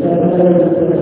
何?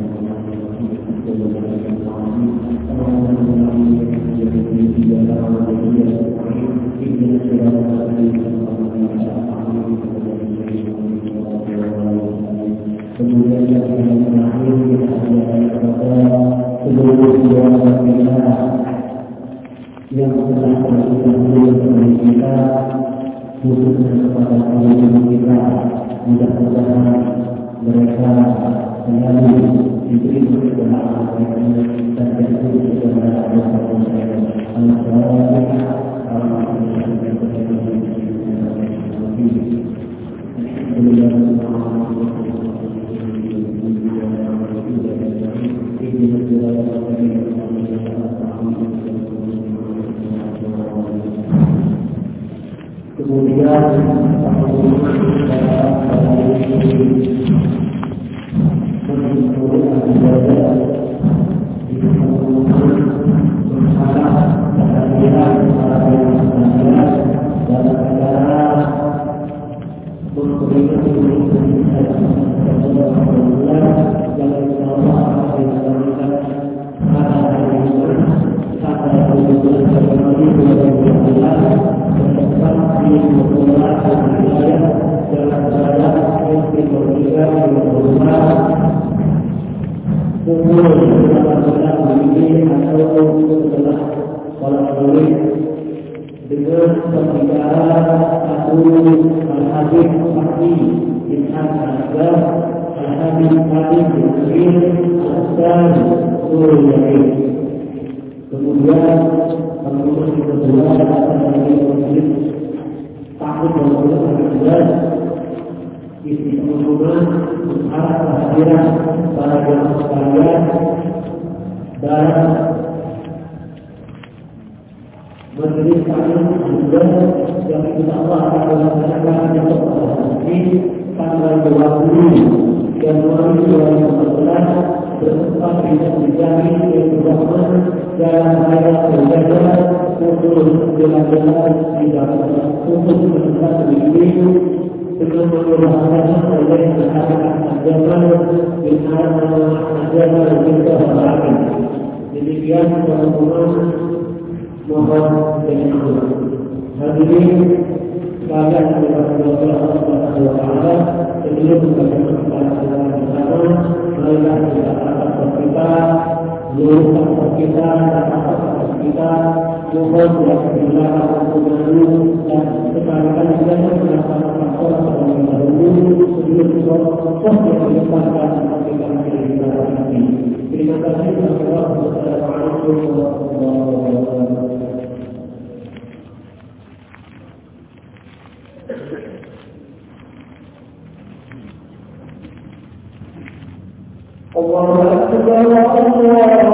الله أكبر الله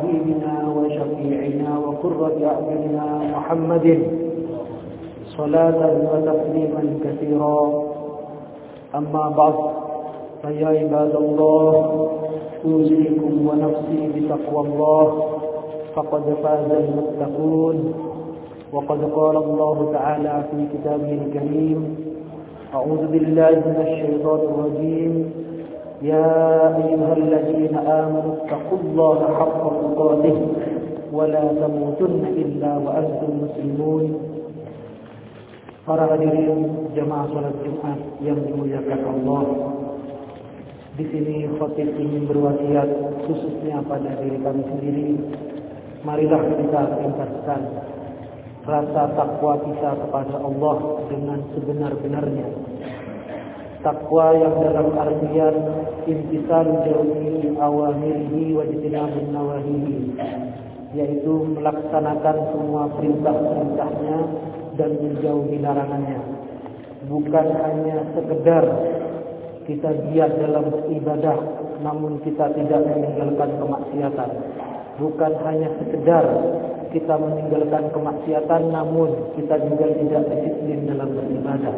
وحبيبنا وشفيعنا وقرة أعيننا محمد صلاة وتسليما كثيرا. أما بعد فيا عباد الله أوصيكم ونفسي بتقوى الله فقد فاز المتقون. وقد قال الله تعالى في كتابه الكريم أعوذ بالله من الشيطان الرجيم. يا أيها الذين آمنوا اتقوا الله حق تقاته ولا تموتن إلا وأنتم مسلمون Para hadirin jemaah salat Jumat yang dimuliakan Allah. Di sini khatib ingin berwasiat khususnya pada diri kami sendiri. Marilah kita tingkatkan rasa takwa kita kepada Allah dengan sebenar-benarnya. Takwa yang dalam artian imtisal jauhi awamirihi wa jitinabun nawahihi yaitu melaksanakan semua perintah-perintahnya dan menjauhi larangannya. Bukan hanya sekedar kita giat dalam beribadah namun kita tidak meninggalkan kemaksiatan. Bukan hanya sekedar kita meninggalkan kemaksiatan namun kita juga tidak disiplin dalam beribadah.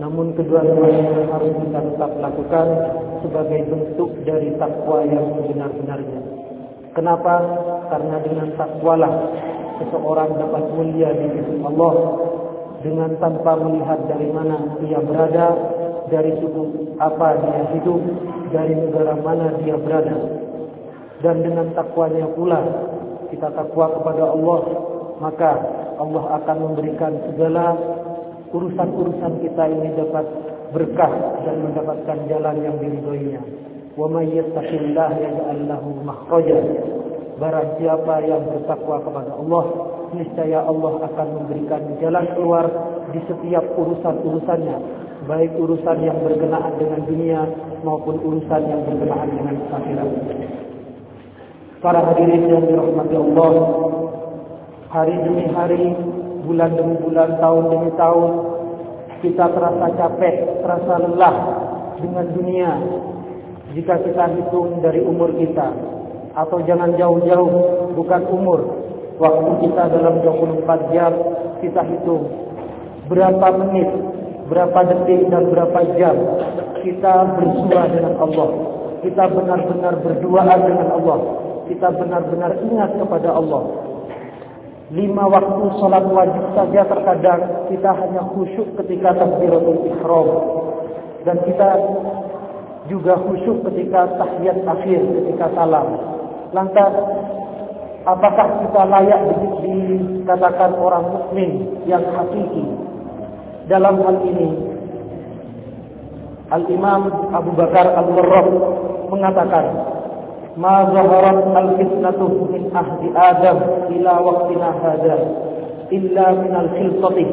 Namun kedua-duanya harus kita tetap lakukan sebagai bentuk dari takwa yang sebenar-benarnya. Kenapa? Karena dengan takwalah seseorang dapat mulia di sisi Allah dengan tanpa melihat dari mana dia berada, dari suku apa dia hidup, dari negara mana dia berada. Dan dengan takwanya pula kita takwa kepada Allah, maka Allah akan memberikan segala urusan-urusan kita ini dapat berkah dan mendapatkan jalan yang diridhoinya. Wa may yattaqillaha yaj'al lahu makhraja. Barang siapa yang bertakwa kepada Allah, niscaya Allah akan memberikan jalan keluar di setiap urusan-urusannya, baik urusan yang berkenaan dengan dunia maupun urusan yang berkenaan dengan akhirat. Para hadirin yang dirahmati Allah, hari demi hari bulan demi bulan, tahun demi tahun, kita terasa capek, terasa lelah dengan dunia. Jika kita hitung dari umur kita, atau jangan jauh-jauh, bukan umur, waktu kita dalam 24 jam, kita hitung berapa menit, berapa detik, dan berapa jam kita bersua dengan Allah. Kita benar-benar berduaan dengan Allah. Kita benar-benar ingat kepada Allah. Lima waktu salat wajib saja terkadang kita hanya khusyuk ketika takbiratul ihram dan kita juga khusyuk ketika tahiyat akhir ketika salam. Lantas apakah kita layak dikatakan orang mukmin yang hakiki? Dalam hal ini Al-Imam Abu Bakar Al-Murrah mengatakan ma zaharat al-fitnatu min ahdi Adam ila waqtina hadha illa min al-khilqati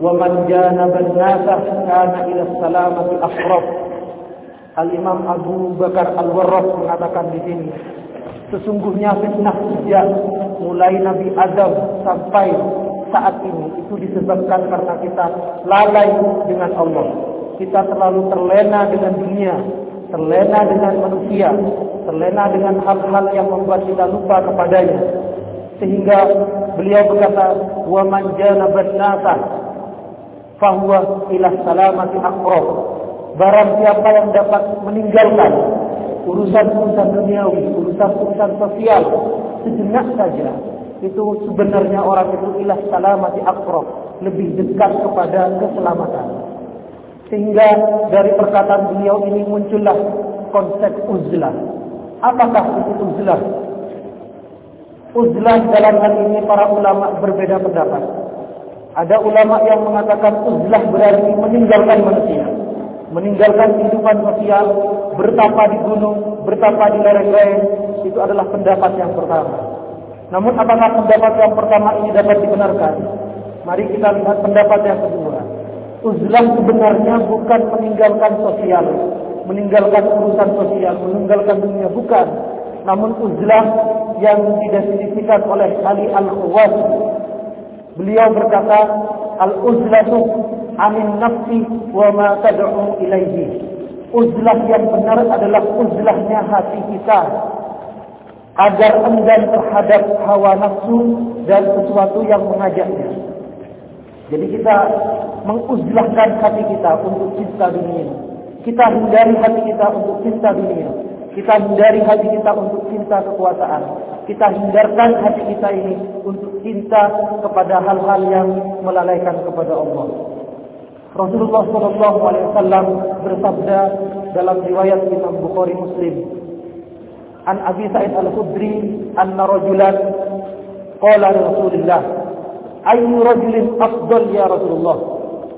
wa man janaba an-nasa kana ila salamati aqrab Al-Imam Abu Bakar Al-Warraq mengatakan di sini sesungguhnya fitnah sejak mulai Nabi Adam sampai saat ini itu disebabkan karena kita lalai dengan Allah. Kita terlalu terlena dengan dunia terlena dengan manusia, terlena dengan hal-hal yang membuat kita lupa kepadanya. Sehingga beliau berkata, "Wa man janabat nasa fahuwa ila salamati aqrab." Barang siapa yang dapat meninggalkan urusan-urusan duniawi, urusan-urusan sosial sejenak saja, itu sebenarnya orang itu ila salamati aqrab, lebih dekat kepada keselamatan. Sehingga dari perkataan beliau ini muncullah konsep uzlah. Apakah itu uzlah? Uzlah dalam hal ini para ulama berbeda pendapat. Ada ulama yang mengatakan uzlah berarti meninggalkan manusia. meninggalkan kehidupan sosial, bertapa di gunung, bertapa di lereng-lereng, itu adalah pendapat yang pertama. Namun apakah pendapat yang pertama ini dapat dibenarkan? Mari kita lihat pendapat yang kedua. Uzlah sebenarnya bukan meninggalkan sosial, meninggalkan urusan sosial, meninggalkan dunia, bukan. Namun uzlah yang didefinisikan oleh Ali Al-Khawas. Beliau berkata, Al-uzlatu amin nafsi wa ma tad'u ilaihi. Uzlah yang benar adalah uzlahnya hati kita agar enggan terhadap hawa nafsu dan sesuatu yang mengajaknya. Jadi kita menguzlahkan hati kita untuk cinta dunia. Kita hindari hati kita untuk cinta dunia. Kita hindari hati kita untuk cinta kekuasaan. Kita hindarkan hati kita ini untuk cinta kepada hal-hal yang melalaikan kepada Allah. Rasulullah SAW bersabda dalam riwayat Imam Bukhari Muslim. An Abi Sa'id Al-Khudri anna rajulan qala Rasulullah ayyu rajulin afdal ya Rasulullah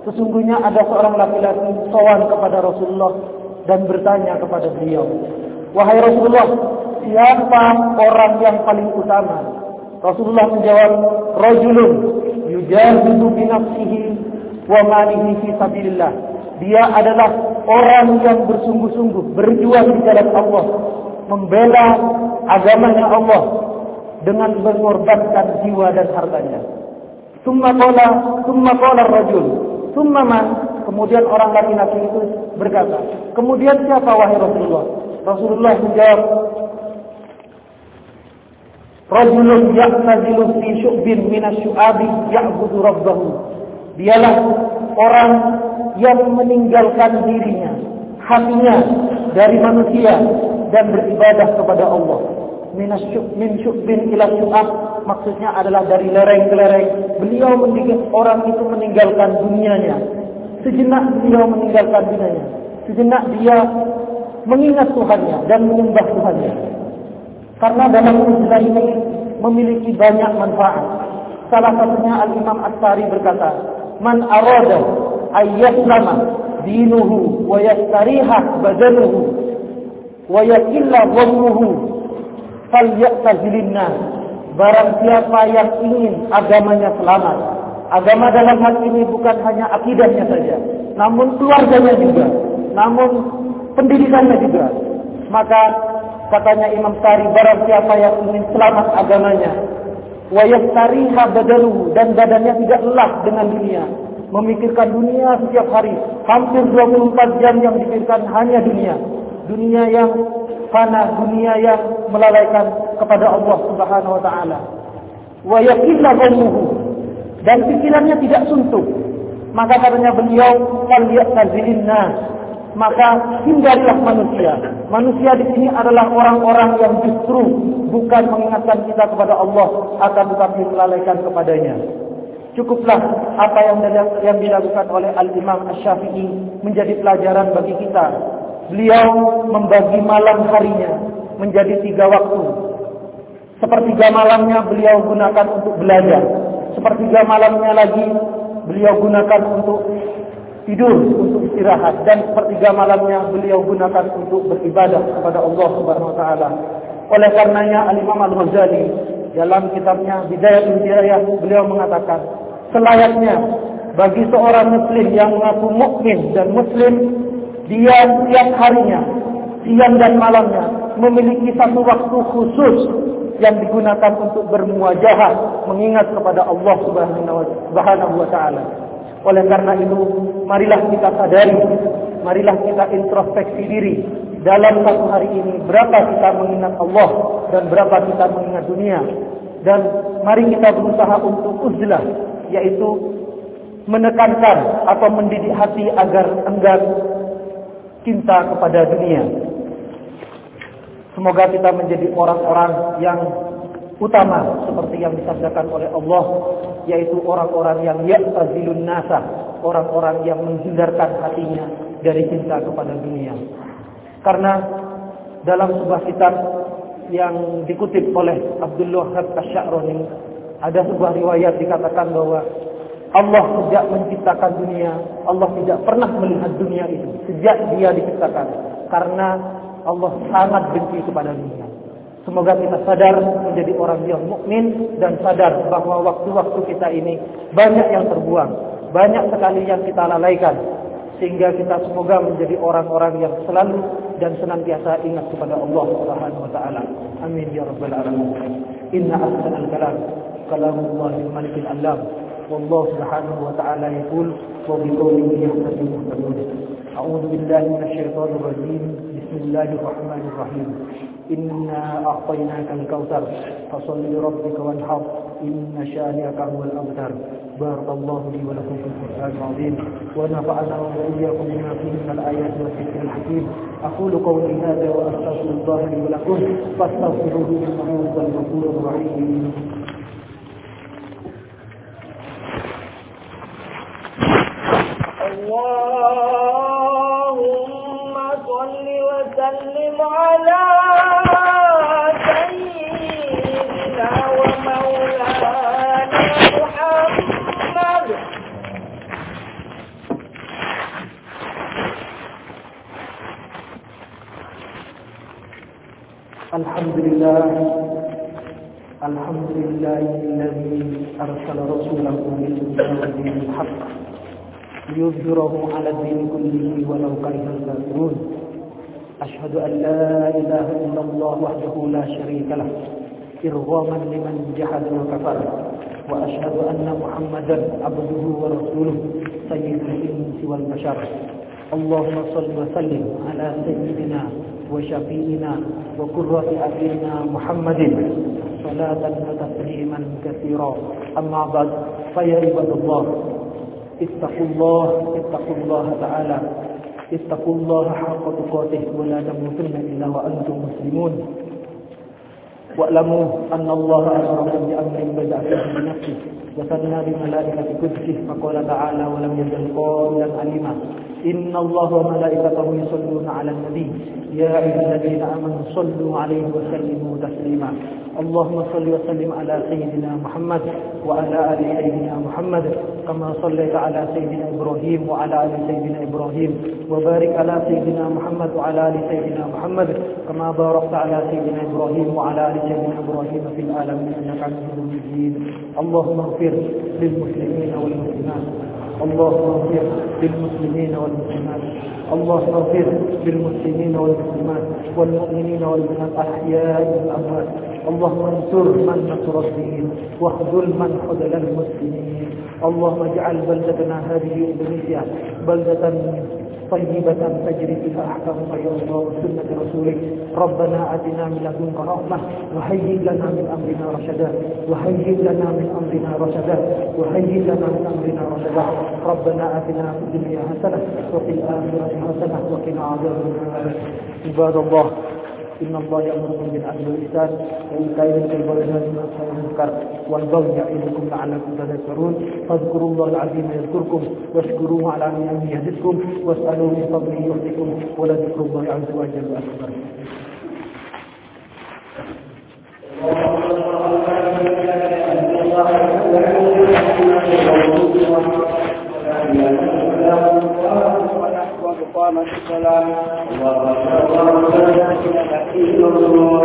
Sesungguhnya ada seorang laki-laki sowan kepada Rasulullah dan bertanya kepada beliau Wahai Rasulullah, siapa orang yang paling utama? Rasulullah menjawab, Rajulun yujahidu binafsihi wa malihi fi sabilillah. Dia adalah orang yang bersungguh-sungguh berjuang di jalan Allah, membela agamanya Allah dengan mengorbankan jiwa dan hartanya. Summa qala, summa qala rajul, summa man? Kemudian orang laki-laki itu berkata, kemudian siapa wahai Rasulullah? Rasulullah menjawab Rajulun ya'tazilu fi syu'bin minasyu'abi ya'budu rabbahu Dialah orang yang meninggalkan dirinya hatinya dari manusia dan beribadah kepada Allah min syu'bin ila syu'ab maksudnya adalah dari lereng ke lereng beliau orang itu meninggalkan dunianya sejenak beliau meninggalkan dunianya sejenak dia mengingat Tuhannya dan menyembah Tuhannya. Karena dalam istilah ini memiliki banyak manfaat. Salah satunya Al-Imam As-Sari berkata, Man arada ayyaslama dinuhu wa yastariha badanuhu wa yakilla dhammuhu falyatazilin Barang siapa yang ingin agamanya selamat. Agama dalam hal ini bukan hanya akidahnya saja, namun keluarganya juga, namun pendidikannya juga. Maka katanya Imam Sari barang siapa yang ingin selamat agamanya wa yastariha badaluhu dan badannya tidak lelah dengan dunia memikirkan dunia setiap hari hampir 24 jam yang dipikirkan hanya dunia dunia yang fana dunia yang melalaikan kepada Allah Subhanahu wa taala wa yaqilla dan pikirannya tidak suntuk maka katanya beliau fal ya'tazilin nas maka hindarilah manusia. Manusia di sini adalah orang-orang yang justru bukan mengingatkan kita kepada Allah, akan tetapi melalaikan kepadanya. Cukuplah apa yang yang dilakukan oleh Al Imam Ash-Syafi'i menjadi pelajaran bagi kita. Beliau membagi malam harinya menjadi tiga waktu. Sepertiga malamnya beliau gunakan untuk belajar. Sepertiga malamnya lagi beliau gunakan untuk tidur untuk istirahat dan sepertiga malamnya beliau gunakan untuk beribadah kepada Allah Subhanahu wa taala. Oleh karenanya Al Imam Al Ghazali dalam kitabnya Bidayatul Hidayah beliau mengatakan selayaknya bagi seorang muslim yang mengaku mukmin dan muslim dia setiap harinya siang dan malamnya memiliki satu waktu khusus yang digunakan untuk bermuajahah mengingat kepada Allah Subhanahu wa taala. Oleh karena itu, marilah kita sadari, marilah kita introspeksi diri dalam satu hari ini berapa kita mengingat Allah dan berapa kita mengingat dunia. Dan mari kita berusaha untuk uzlah, yaitu menekankan atau mendidik hati agar enggan cinta kepada dunia. Semoga kita menjadi orang-orang yang utama seperti yang disabdakan oleh Allah yaitu orang-orang yang ya'tazilun nasa orang-orang yang menghindarkan hatinya dari cinta kepada dunia karena dalam sebuah kitab yang dikutip oleh Abdullah Wahab Asy-Sya'rani ada sebuah riwayat dikatakan bahwa Allah sejak menciptakan dunia, Allah tidak pernah melihat dunia itu sejak dia diciptakan. Karena Allah sangat benci kepada dunia. Semoga kita sadar menjadi orang yang mukmin dan sadar bahwa waktu-waktu kita ini banyak yang terbuang, banyak sekali yang kita lalaikan sehingga kita semoga menjadi orang-orang yang selalu dan senantiasa ingat kepada Allah Subhanahu wa taala. Amin ya rabbal alamin. Inna ahsanal kalam kalamullah al-malik al-alam. والله سبحانه وتعالى يقول وبقوله يهتدي المهتدون أعوذ بالله من الشيطان الرجيم. بسم الله الرحمن الرحيم. إنا أعطيناك الكوثر. فصل لربك وانحر. إن شانئك هو الأبتر بارك الله لي ولكم في القرآن العظيم. ونفعنا وإياكم بما فيه من الآيات والذكر الحكيم. أقول قولي هذا وأستغفر الله لي ولكم. فاستغفروه إنه هو الغفور الرحيم. اللهم صل وسلم على سيدنا ومولانا محمد. الحمد لله الحمد لله الذي أرسل رسوله بالهدى الحق ليظهره على الدين كله ولو كره الكافرون. أشهد أن لا إله إلا الله وحده لا شريك له إرغاما لمن جحد وكفر. وأشهد أن محمدا عبده ورسوله سيد الإنس والبشر. اللهم صل وسلم على سيدنا وشفيئنا وقرة أعيننا محمد. صلاة وتسليما كثيرا. أما بعد فيا عباد الله اتقوا الله اتقوا الله تعالى. اتقوا الله حق تقاته ولا تموتن إلا وأنتم مسلمون. واعلموا أن الله أمركم بأمر بدأ فيه بنفسه وثنى بملائكة قدسه فقال تعالى ولم يزل قائلا عليما إن الله وملائكته يصلون على النبي. يا أيها الذين آمنوا صلوا عليه وسلموا تسليما. اللهم صل وسلم على سيدنا محمد وعلى آل سيدنا محمد كما صليت على سيدنا إبراهيم وعلى آل سيدنا إبراهيم وبارك على سيدنا محمد وعلى آل سيدنا محمد كما باركت على سيدنا إبراهيم وعلى آل سيدنا إبراهيم في العالمين إنك حميد مجيد. اللهم اغفر للمسلمين والمسلمات. اللهم اغفر للمسلمين والمسلمات. اللهم اغفر للمسلمين والمسلمات والمؤمنين والمؤمنات الاحياء والاموات اللهم انصر من نصر الدين واخذل من خذل المسلمين. اللهم اجعل بلدتنا هذه اندونيسيا بلدة طيبة تجري فيها أحكامك يا الله وسنة رسولك. ربنا آتنا من لدنك رحمة وهيئ لنا من أمرنا رشدا. وهيئ لنا من أمرنا رشدا. وهيئ لنا من أمرنا رشدا. ربنا آتنا في الدنيا حسنة وفي الآخرة حسنة وقنا عذاب النار عباد الله إن الله يأمركم بالعدل والإحسان وإيتاء ذي القربى وينهى عن المنكر والبغي يعظكم لعلكم تذكرون فاذكروا الله العظيم يذكركم واشكروه على نعمه يزدكم واسألوه من فضله يعطيكم ولذكر الله عز وجل أكبر وقامت الصلاة الله أكبر الله أكبر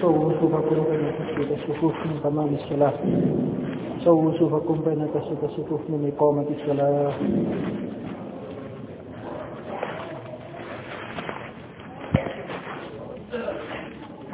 سووا صفوفكم بين تسجيل الصفوف من تمام الصلاة سووا صفوفكم بين تسجيل الصفوف من إقامة الصلاة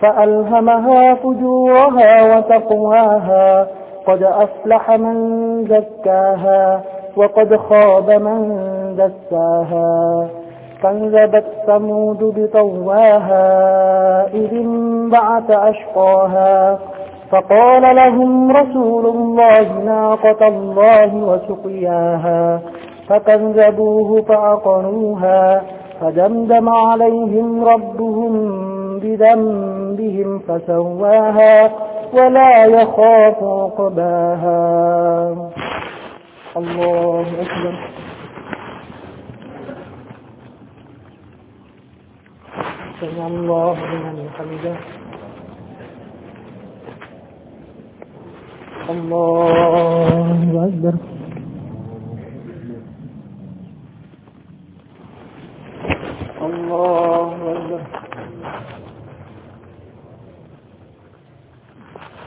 فألهمها فجورها وتقواها قد أفلح من زكاها وقد خاب من دساها. كذبت ثمود بطواها إذ انبعث أشقاها. فقال لهم رسول الله ناقة الله وسقياها. فكذبوه فعقروها فدمدم عليهم ربهم بذنبهم فسواها ولا يخاف عقباها. الله أكبر. سمع الله لمن حمده. الله أكبر. الله أكبر.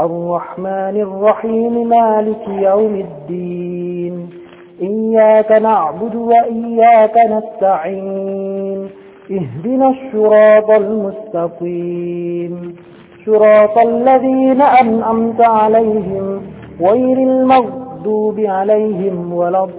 الرحمن الرحيم مالك يوم الدين. إياك نعبد وإياك نستعين. اهدنا الشراط المستقيم. صراط الذين أنعمت عليهم غير المغضوب عليهم ولا الضالين.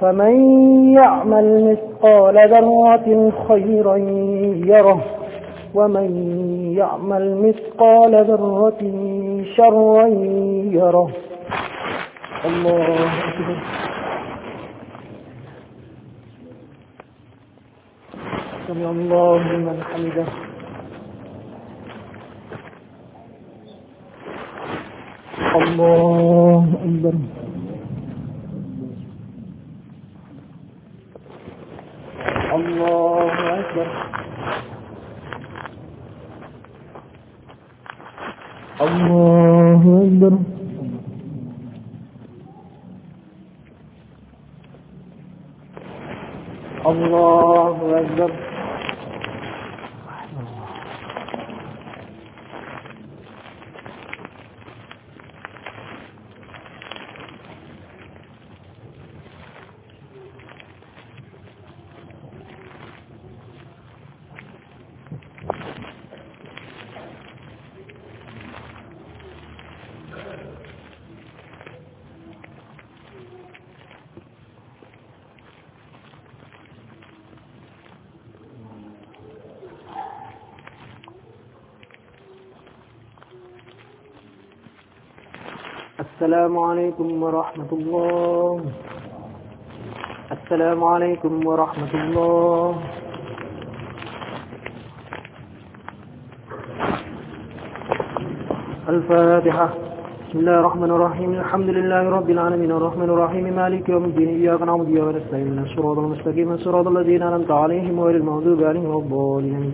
فمن يعمل مثقال ذرة خيرا يره ومن يعمل مثقال ذرة شرا يره. الله أكبر. سمع الله لمن حمده. الله الله أكبر. الله أكبر. السلام عليكم ورحمة الله. السلام عليكم ورحمة الله. الفاتحة. بسم الله الرحمن الرحيم. الحمد لله رب العالمين. الرحمن الرحيم. مالك يوم الدين. إياك نعبد وإياك نستعين. الصراط المستقيم. صراط الذين أنعمت عليهم غير المغضوب عليهم ولا الضالين.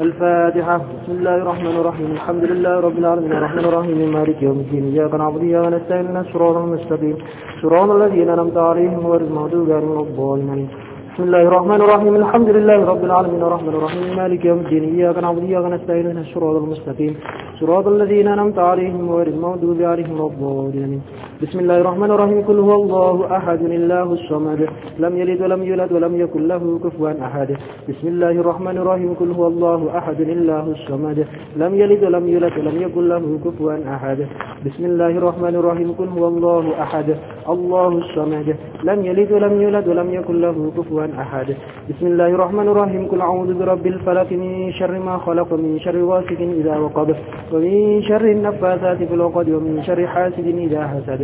الفاتحة. بسم الله الرحمن الرحيم. الحمد لله رب العالمين. الرحمن الرحيم. مالك يوم الدين. إياك نعبد وإياك نستعين. الصراط المستقيم. صراط الذين أنعمت عليهم غير المغضوب عليهم ولا الضالين. بسم الله الرحمن الرحيم. الحمد لله رب العالمين. الرحمن الرحيم. مالك يوم الدين. إياك نعبد وإياك نستعين. اهدنا الصراط المستقيم. صراط الذين أنعمت عليهم غير المغضوب عليهم ولا الضالين. بسم الله الرحمن الرحيم. قل هو الله أحد الله الصمد. لم يلد ولم يولد ولم يكن له كفوا أحد. بسم الله الرحمن الرحيم. قل هو الله أحد الله الصمد. لم يلد ولم يولد ولم يكن له كفوا أحد. بسم الله الرحمن الرحيم. قل هو الله أحد الله الصمد. لم يلد ولم يولد ولم يكن له كفوا أحد. بسم الله الرحمن الرحيم. قل أعوذ برب الفلك من شر ما خلق من شر غاسق إذا وقب ومن شر النفاثات في العقد ومن شر حاسد إذا حسد.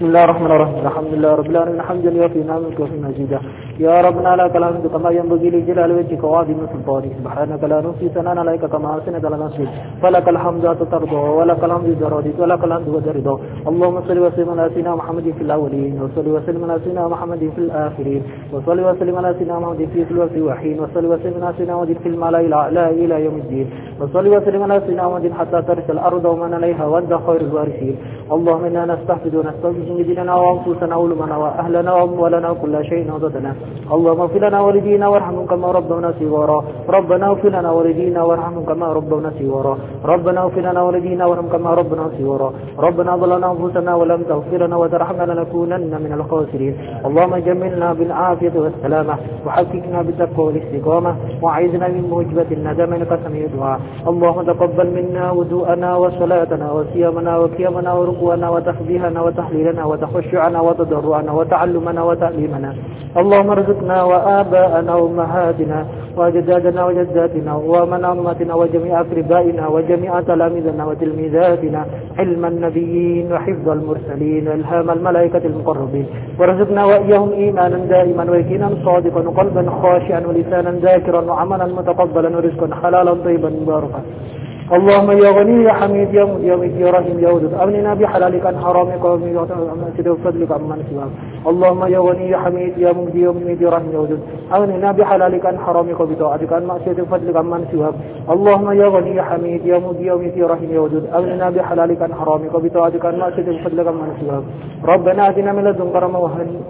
بسم الله الرحمن الرحيم. الحمد لله رب العالمين. الحمد لله في نعمك وفي مجيدا يا ربنا لك الحمد كما ينبغي لجلال وجهك وعظيم سلطانك. سبحانك لا نحصي ثناء عليك كما احسنت على نفسك فلك الحمد ترضى ولك الحمد إذا رضيت ولك الحمد بعد رضا اللهم صل وسلم على سيدنا محمد في الأولين وصل وسلم على سيدنا محمد في الآخرين وصل وسلم على سيدنا محمد في كل وقت وحين وصل وسلم على سيدنا محمد في الملأ الأعلى إلى يوم الدين وصل وسلم على سيدنا محمد حتى ترث الأرض ومن عليها وانت خير الوارثين. اللهم إنا نستحفظ ونستغفر ديننا وأنفسنا وعلمنا وأهلنا وأموالنا وكل شيء وضدنا اللهم اغفر لنا والدينا وارحمهم كما ربونا صغارا. ربنا اغفر لنا والدينا وارحمهم كما ربونا صغارا. ربنا اغفر لنا والدينا وارحمهم كما ربنا صغارا. ربنا ظلمنا أنفسنا ولم تغفر لنا وترحمنا لنكونن من الخاسرين. اللهم جملنا بالعافية والسلامة. وحققنا بالتقوى والاستقامة. وعيذنا من موجبة الندم انك سميع الدعاء اللهم تقبل منا وضوءنا وصلاتنا وصيامنا وقيامنا وركوعنا وتسبيحنا وتحليلنا وتخشعنا وتضرعنا وتعلمنا وتعليمنا. اللهم ارزقنا وآباءنا وأمهاتنا وأجدادنا وجداتنا ومن أمتنا وجميع أقربائنا وجميع تلاميذنا وتلميذاتنا. علم النبيين وحفظ المرسلين وإلهام الملائكة المقربين. وارزقنا وإياهم إيمانا دائما ويقينا صادقا وقلبا خاشعا ولسانا ذاكرا وعملا متقبلا ورزقا حلالا طيبا مباركا. اللهم يا غني يا حميد يا يا يا رحيم يا ودود أغننا بحلالك عن حرامك ومن وفضلك عمن سواك. اللهم يا غني يا حميد يا مجدي يا مجيد يا رحيم يا ودود أغننا بحلالك عن حرامك وبطاعتك عن معصيتك وفضلك عمن سواك. اللهم يا غني يا حميد يا مجدي يا مجيد يا رحيم يا ودود أغننا بحلالك عن حرامك وبطاعتك عن معصيتك وفضلك عمن سواك. ربنا آتنا من لدنك رحمة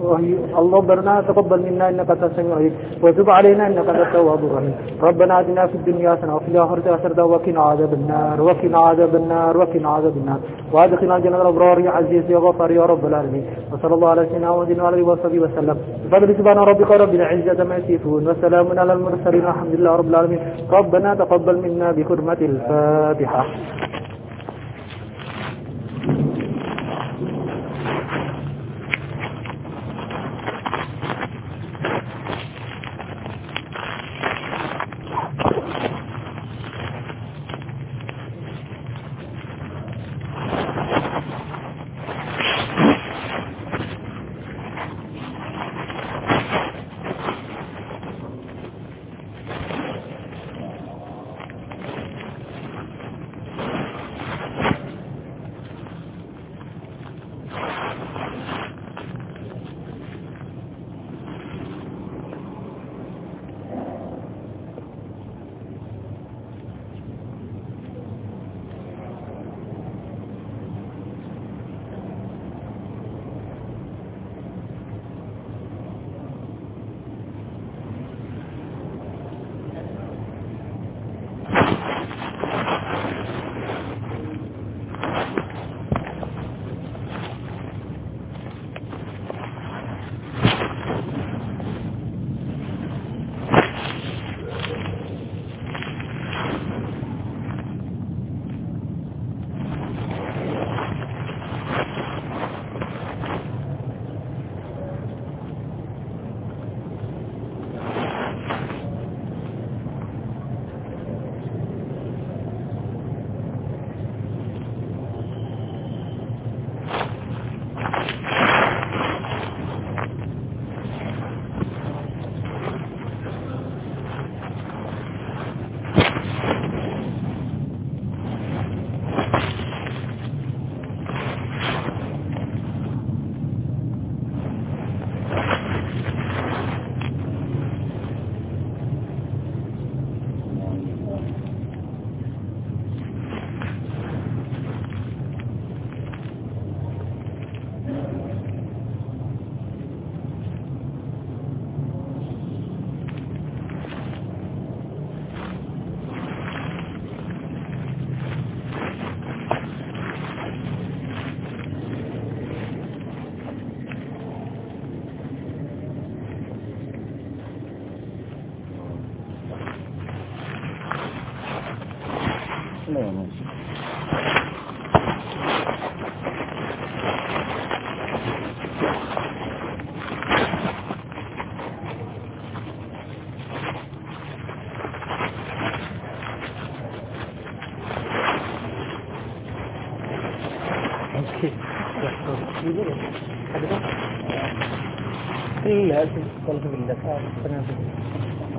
وهي اللهم ربنا تقبل منا إنك أنت السميع العليم وتب علينا إنك أنت التواب الرحيم. ربنا آتنا في الدنيا حسنة وفي الآخرة حسنة وقنا عذاب عذاب النار وقنا عذاب النار وقنا عذاب النار. وأدخلنا جنة الأبرار يا عزيز يا غفار يا رب العالمين. وصلى الله على سيدنا محمد وعلى آله وصحبه وسلم. بفضل سبحان ربك رب العزة ما يصفون وسلام على المرسلين والحمد لله رب العالمين. ربنا تقبل منا بحرمة الفاتحة.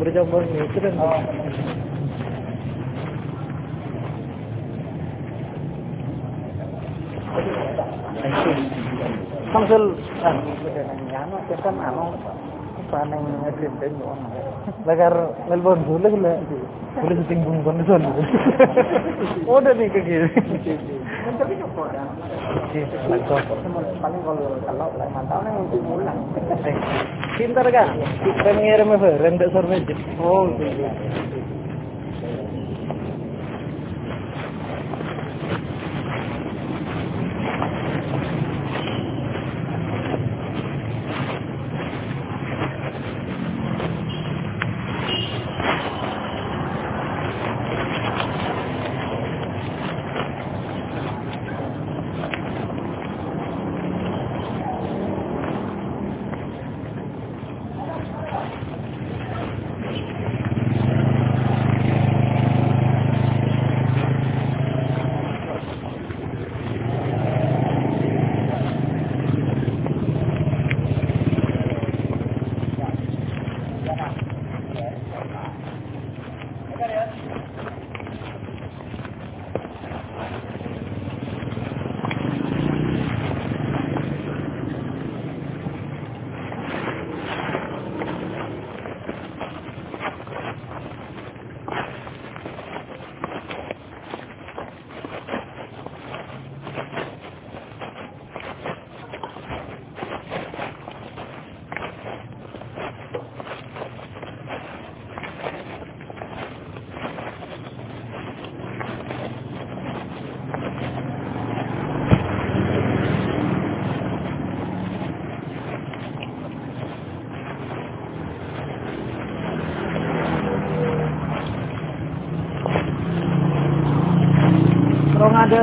berjomblo nih itu kan oh. Samsul, ah, kan anu, sana yang dan doang. Lakar Melbourne dulu lah, boleh syuting bungkon itu. Nih. Tapi cukup. Paling kalau kalau mantau nih mungkin pulang. Pintar kan? Premier me rendah survei. Oh,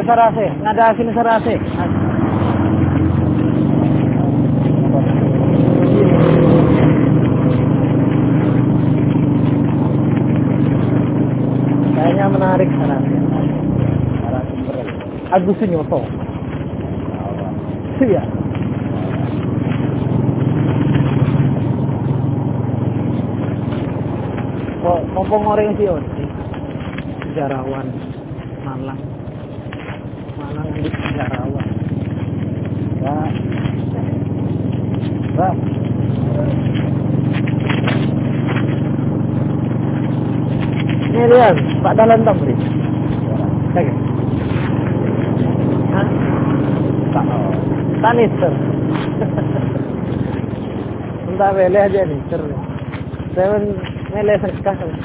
ሰራሴ ነዳፊን ሰራሴ kayaknya menarik sarasi Agus Sunyoto. Iya kok ngomong orang sih sejarawan. Ini Pak Dalan Tamri. Oke. Tak. Tanister. Entah boleh aja nih, ter. Saya mele sekarang.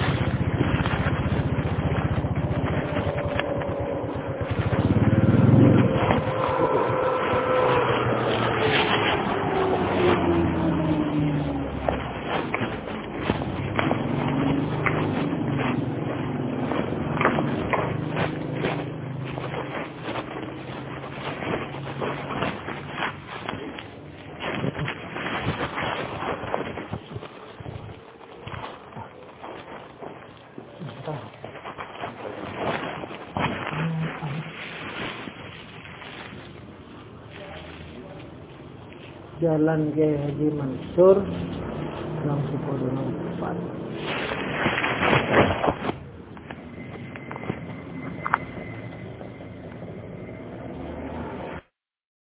Jalan ke Haji Mansur